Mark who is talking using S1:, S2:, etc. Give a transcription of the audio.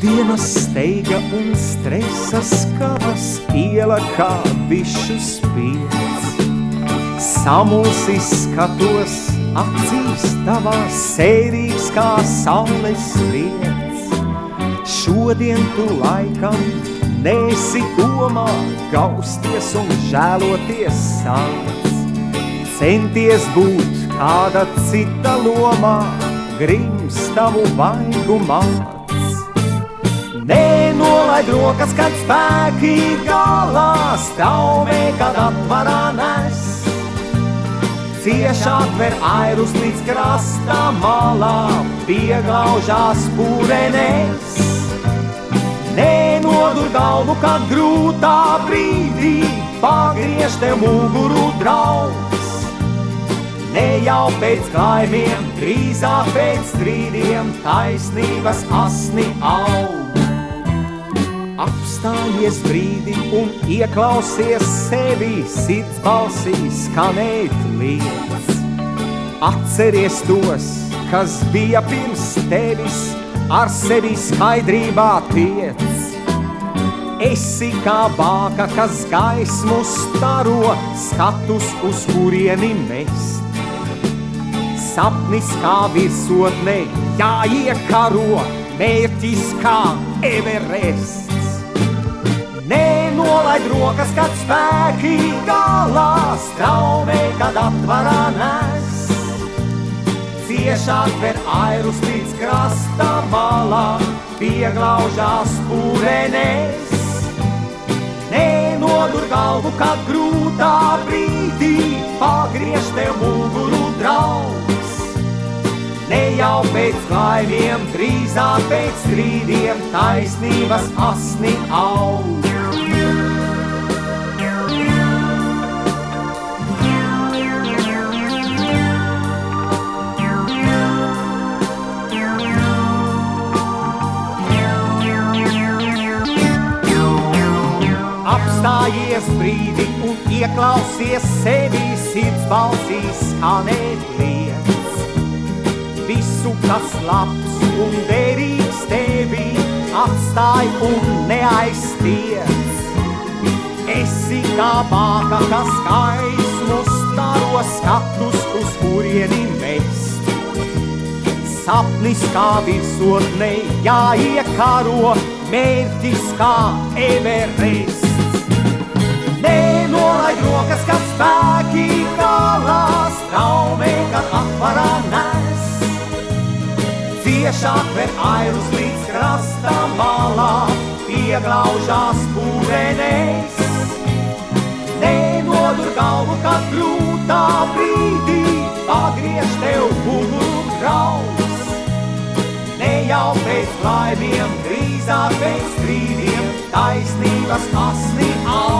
S1: Dienas steiga un stresa skavas iela kā bišu spiedz. Samulsis skatos acīs tavās sērīgs kā saules spriedz. Šodien tu laikam nesi domā, gausties un žēloties sāc. Centies būt kāda cita lomā, grims tavu vaigu māc. Rokas, kad spēki galā, staumē, kad atvarā nes. Ciešāk ver airus līdz krasta malā, pieglaužās pūrenēs. Nenodur galvu, kad grūtā brīdī, pagriež tev muguru draugs. Ne jau pēc kaimiem, drīzāk pēc strīdiem, taisnības asni aug. Apstājies brīdi un ieklausies sevi, sirds balsī skanēt lietas. Atceries tos, kas bija pirms tevis, ar sevi skaidrībā tiec. Esi kā bāka, kas gaismu staro, skatus uz kurieni mest sapnis kā virsotnē, jāiekaro mērķis kā Everests. Nenolaid rokas, kad spēki galā straumē, kad atvarā nes. Ciešāk ver airus līdz krasta malā, pieglaužās pūrenēs. Nenodur galvu, kad grūtā brīdī pagriež tev muguru draugu. Ne jau pēc kaimiem, drīzāk pēc strīdiem, taisnības asni aug. Apstājies brīdi un ieklausies sevi, sirds balsīs skanēt lietas visu, kas labs un derīgs tevi atstāj un neaiztiec. Esi kā bāka, kas gaismu staro skatus, uz kurieni mest. Sapnis kā virsotnē jāiekaro, mērķis kā everests. Nenolaid rokas, kad spēki galā straumē, kad atvarā nes ciešāk ver airus līdz krasta malā, pieglaužās pūrenēs. Nenodur galvu, kad grūtā brīdī pagriež tev muguru kraus. Ne jau pēc laimiem, drīzāk pēc strīdiem, taisnības asni aug.